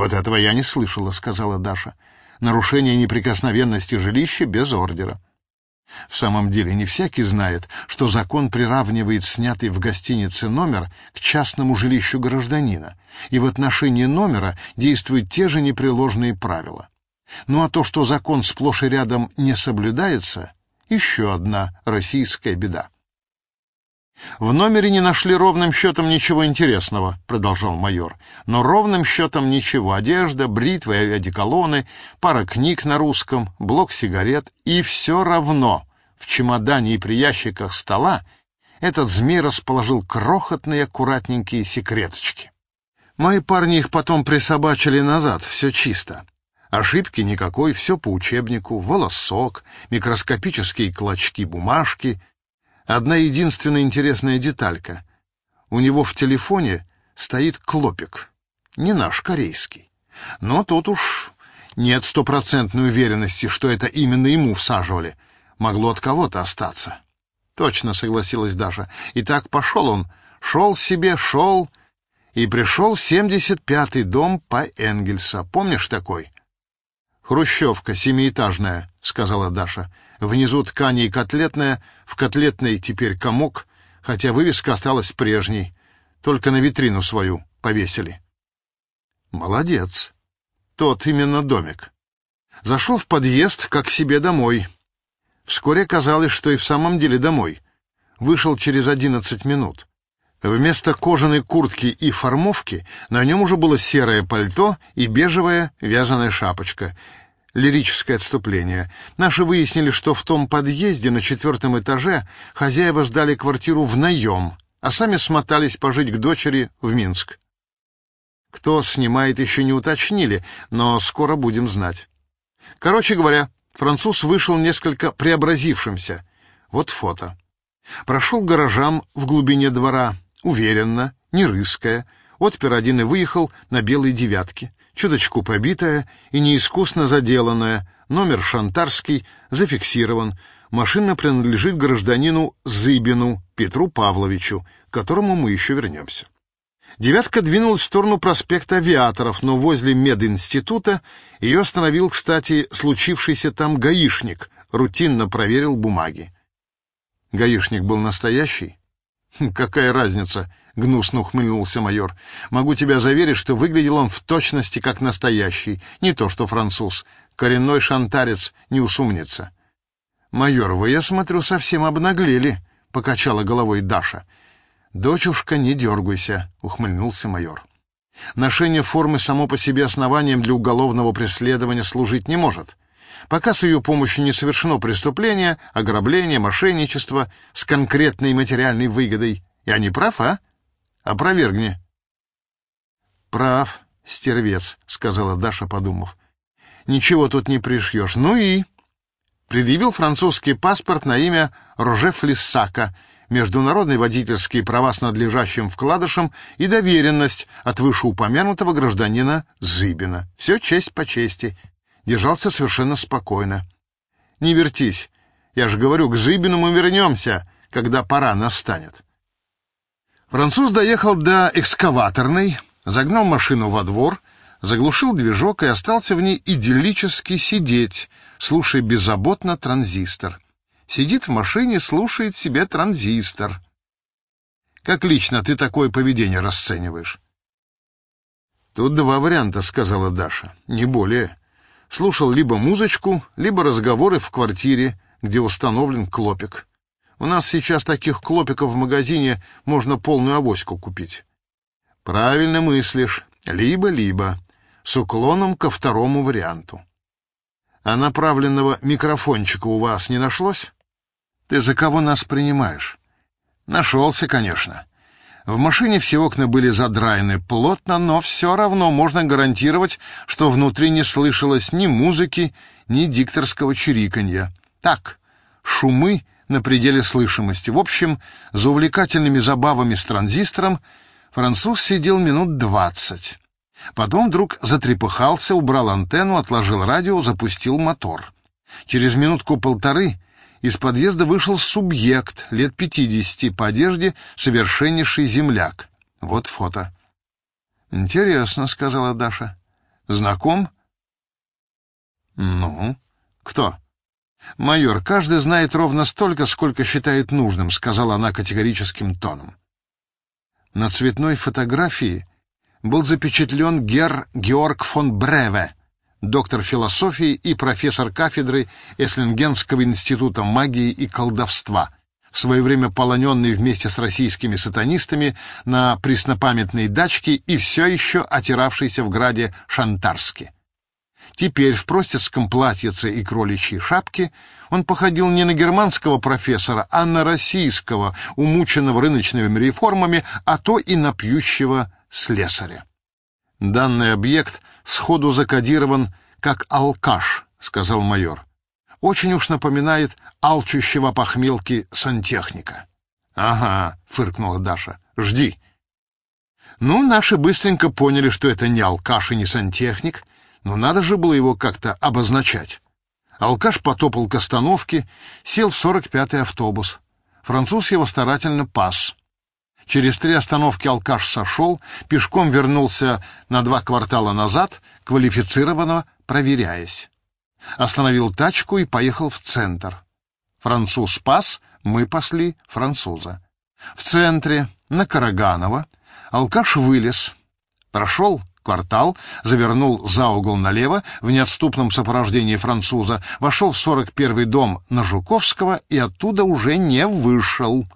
«Вот этого я не слышала», — сказала Даша. «Нарушение неприкосновенности жилища без ордера». В самом деле не всякий знает, что закон приравнивает снятый в гостинице номер к частному жилищу гражданина, и в отношении номера действуют те же непреложные правила. Ну а то, что закон сплошь и рядом не соблюдается, еще одна российская беда. «В номере не нашли ровным счетом ничего интересного», — продолжал майор. «Но ровным счетом ничего. Одежда, бритвы, одеколоны, пара книг на русском, блок сигарет. И все равно в чемодане и при ящиках стола этот змей расположил крохотные аккуратненькие секреточки. Мои парни их потом присобачили назад, все чисто. Ошибки никакой, все по учебнику, волосок, микроскопические клочки бумажки — Одна единственная интересная деталька. У него в телефоне стоит клопик. Не наш, корейский. Но тут уж нет стопроцентной уверенности, что это именно ему всаживали. Могло от кого-то остаться. Точно согласилась Даша. И так пошел он. Шел себе, шел, и пришел в 75-й дом по Энгельса. Помнишь такой? «Хрущевка, семиэтажная», — сказала Даша. «Внизу ткани и котлетная, в котлетной теперь комок, хотя вывеска осталась прежней. Только на витрину свою повесили». «Молодец. Тот именно домик». Зашел в подъезд, как себе домой. Вскоре казалось, что и в самом деле домой. Вышел через одиннадцать минут. Вместо кожаной куртки и формовки на нем уже было серое пальто и бежевая вязаная шапочка. Лирическое отступление. Наши выяснили, что в том подъезде на четвертом этаже хозяева сдали квартиру в наем, а сами смотались пожить к дочери в Минск. Кто снимает, еще не уточнили, но скоро будем знать. Короче говоря, француз вышел несколько преобразившимся. Вот фото. Прошел гаражам в глубине двора, уверенно, не рыская, отпер один и выехал на белой девятке, чуточку побитая и неискусно заделанная, номер шантарский, зафиксирован, машина принадлежит гражданину Зыбину Петру Павловичу, к которому мы еще вернемся. Девятка двинулась в сторону проспекта Авиаторов, но возле мединститута ее остановил, кстати, случившийся там гаишник, рутинно проверил бумаги. Гаишник был настоящий? Хм, «Какая разница?» — гнусно ухмыльнулся майор. «Могу тебя заверить, что выглядел он в точности как настоящий, не то что француз. Коренной шантарец не усумнится». «Майор, вы, я смотрю, совсем обнаглели», — покачала головой Даша. «Дочушка, не дергайся», — ухмыльнулся майор. «Ношение формы само по себе основанием для уголовного преследования служить не может пока с ее помощью не совершено преступление, ограбление, мошенничество с конкретной материальной выгодой. Я не прав, а? Опровергни. Прав, стервец, сказала Даша, подумав. Ничего тут не пришьешь. Ну и... Предъявил французский паспорт на имя Роже Флиссака, международные водительские права с надлежащим вкладышем и доверенность от вышеупомянутого гражданина Зыбина. Все честь по чести держался совершенно спокойно. «Не вертись. Я же говорю, к Зыбину мы вернемся, когда пора настанет». Француз доехал до экскаваторной, загнал машину во двор, заглушил движок и остался в ней идиллически сидеть, слушая беззаботно транзистор. Сидит в машине, слушает себе транзистор. Как лично ты такое поведение расцениваешь? Тут два варианта, сказала Даша, не более слушал либо музычку, либо разговоры в квартире, где установлен клопик. У нас сейчас таких клопиков в магазине можно полную авоську купить. Правильно мыслишь. Либо-либо. С уклоном ко второму варианту. А направленного микрофончика у вас не нашлось? Ты за кого нас принимаешь? Нашелся, конечно. В машине все окна были задраены плотно, но все равно можно гарантировать, что внутри не слышалось ни музыки, ни дикторского чириканья. Так, шумы на пределе слышимости. В общем, за увлекательными забавами с транзистором француз сидел минут двадцать. Потом вдруг затрепыхался, убрал антенну, отложил радио, запустил мотор. Через минутку-полторы из подъезда вышел субъект лет пятидесяти по одежде совершеннейший земляк. Вот фото. «Интересно», — сказала Даша. Знаком? Ну, кто? Майор, каждый знает ровно столько, сколько считает нужным, сказала она категорическим тоном. На цветной фотографии был запечатлен гер Георг фон Бреве, доктор философии и профессор кафедры Эслингенского института магии и колдовства, в свое время полоненный вместе с российскими сатанистами на преснопамятной дачке и все еще отиравшийся в граде Шантарске. Теперь в простецком платьице и кроличьей шапке он походил не на германского профессора, а на российского, умученного рыночными реформами, а то и на пьющего слесаря. Данный объект сходу закодирован как алкаш, сказал майор. Очень уж напоминает алчущего похмелки сантехника. Ага, фыркнула Даша. Жди. Ну, наши быстренько поняли, что это не алкаш и не сантехник, но надо же было его как-то обозначать. Алкаш потопал к остановке, сел в сорок пятый автобус. Француз его старательно пас. Через три остановки алкаш сошел, пешком вернулся на два квартала назад, квалифицированно проверяясь. Остановил тачку и поехал в центр. Француз пас, мы пасли француза. В центре, на Караганова, алкаш вылез, прошел квартал, завернул за угол налево в неотступном сопровождении француза, вошел в сорок первый дом на Жуковского и оттуда уже не вышел.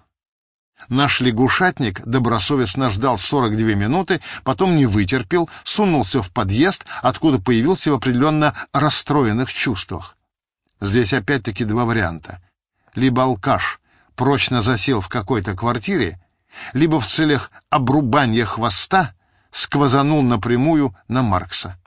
Наш лягушатник добросовестно ждал 42 минуты, потом не вытерпел, сунулся в подъезд, откуда появился в определенно расстроенных чувствах. Здесь опять-таки два варианта. Либо алкаш прочно засел в какой-то квартире, либо в целях обрубания хвоста сквозанул напрямую на Маркса.